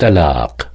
طلاق